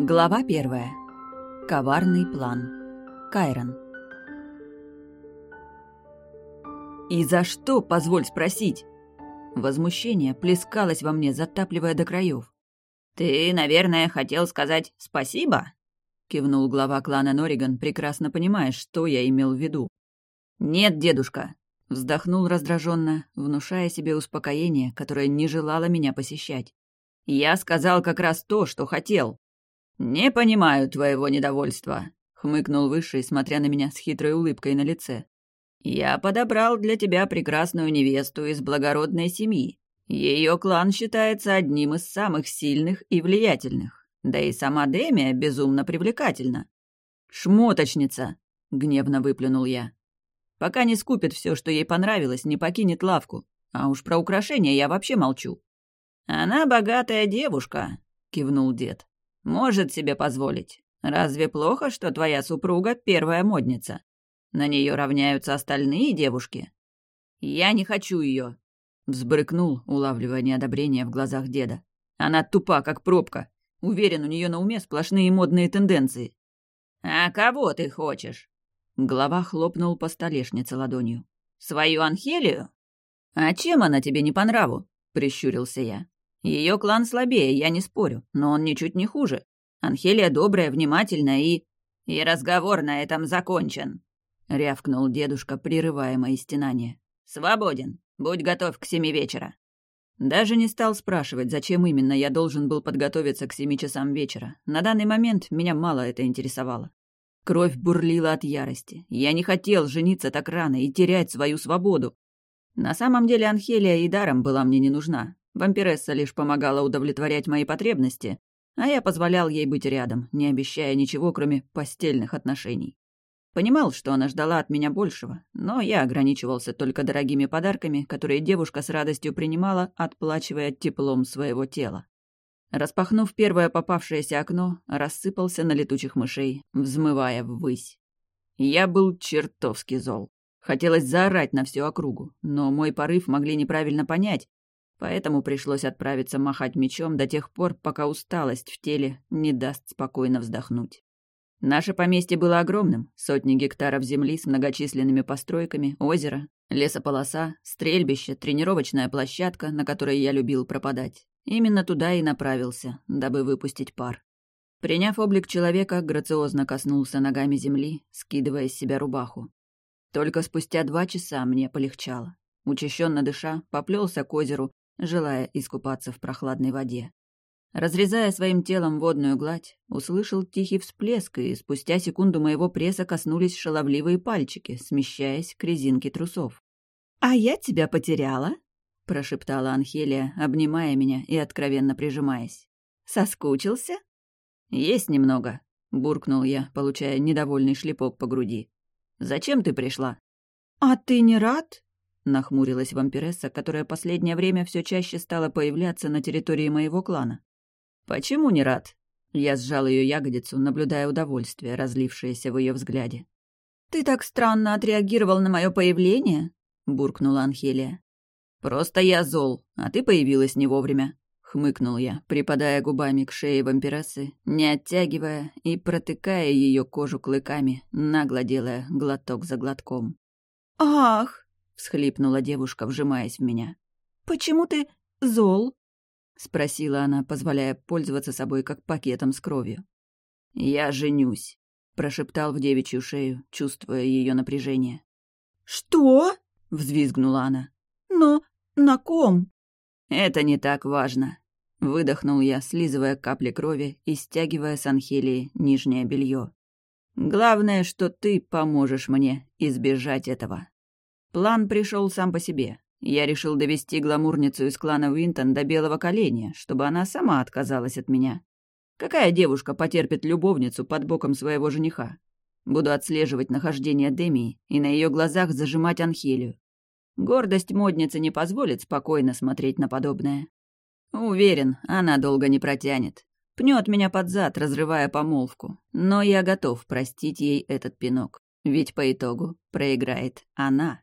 Глава первая. Коварный план. Кайрон. «И за что, позволь спросить?» Возмущение плескалось во мне, затапливая до краев. «Ты, наверное, хотел сказать спасибо?» — кивнул глава клана Нориган, прекрасно понимая, что я имел в виду. «Нет, дедушка», — вздохнул раздраженно, внушая себе успокоение, которое не желало меня посещать. «Я сказал как раз то, что хотел». «Не понимаю твоего недовольства», — хмыкнул Высший, смотря на меня с хитрой улыбкой на лице. «Я подобрал для тебя прекрасную невесту из благородной семьи. Ее клан считается одним из самых сильных и влиятельных. Да и сама Демия безумно привлекательна». «Шмоточница!» — гневно выплюнул я. «Пока не скупит все, что ей понравилось, не покинет лавку. А уж про украшения я вообще молчу». «Она богатая девушка», — кивнул дед. «Может себе позволить. Разве плохо, что твоя супруга первая модница? На нее равняются остальные девушки. Я не хочу ее, взбрыкнул, улавливая неодобрение в глазах деда. Она тупа, как пробка. Уверен, у нее на уме сплошные модные тенденции. А кого ты хочешь? Глава хлопнул по столешнице ладонью. Свою Анхелию? А чем она тебе не по нраву? прищурился я. Ее клан слабее, я не спорю, но он ничуть не хуже. Анхелия добрая, внимательная и... И разговор на этом закончен. — рявкнул дедушка, прерывая мои стенания. «Свободен. Будь готов к семи вечера». Даже не стал спрашивать, зачем именно я должен был подготовиться к семи часам вечера. На данный момент меня мало это интересовало. Кровь бурлила от ярости. Я не хотел жениться так рано и терять свою свободу. На самом деле Анхелия и даром была мне не нужна. Вампиресса лишь помогала удовлетворять мои потребности, а я позволял ей быть рядом, не обещая ничего, кроме постельных отношений. Понимал, что она ждала от меня большего, но я ограничивался только дорогими подарками, которые девушка с радостью принимала, отплачивая теплом своего тела. Распахнув первое попавшееся окно, рассыпался на летучих мышей, взмывая ввысь. Я был чертовски зол. Хотелось заорать на всю округу, но мой порыв могли неправильно понять, поэтому пришлось отправиться махать мечом до тех пор, пока усталость в теле не даст спокойно вздохнуть. Наше поместье было огромным, сотни гектаров земли с многочисленными постройками, озеро, лесополоса, стрельбище, тренировочная площадка, на которой я любил пропадать. Именно туда и направился, дабы выпустить пар. Приняв облик человека, грациозно коснулся ногами земли, скидывая с себя рубаху. Только спустя два часа мне полегчало. Учащенно дыша, поплелся к озеру, желая искупаться в прохладной воде. Разрезая своим телом водную гладь, услышал тихий всплеск, и спустя секунду моего пресса коснулись шаловливые пальчики, смещаясь к резинке трусов. «А я тебя потеряла?» — прошептала Анхелия, обнимая меня и откровенно прижимаясь. «Соскучился?» «Есть немного», — буркнул я, получая недовольный шлепок по груди. «Зачем ты пришла?» «А ты не рад?» — нахмурилась вампиресса, которая последнее время все чаще стала появляться на территории моего клана. «Почему не рад?» Я сжал ее ягодицу, наблюдая удовольствие, разлившееся в ее взгляде. «Ты так странно отреагировал на мое появление?» — буркнула Анхелия. «Просто я зол, а ты появилась не вовремя», — хмыкнул я, припадая губами к шее вампирессы, не оттягивая и протыкая ее кожу клыками, нагло делая глоток за глотком. «Ах!» — всхлипнула девушка, вжимаясь в меня. «Почему ты зол?» — спросила она, позволяя пользоваться собой как пакетом с кровью. «Я женюсь», — прошептал в девичью шею, чувствуя ее напряжение. «Что?» — взвизгнула она. «Но на ком?» «Это не так важно», — выдохнул я, слизывая капли крови и стягивая с Анхелии нижнее белье. «Главное, что ты поможешь мне избежать этого». План пришел сам по себе. Я решил довести гламурницу из клана Уинтон до белого коленя, чтобы она сама отказалась от меня. Какая девушка потерпит любовницу под боком своего жениха? Буду отслеживать нахождение Демии и на ее глазах зажимать Анхелию. Гордость модницы не позволит спокойно смотреть на подобное. Уверен, она долго не протянет. Пнет меня под зад, разрывая помолвку. Но я готов простить ей этот пинок. Ведь по итогу проиграет она.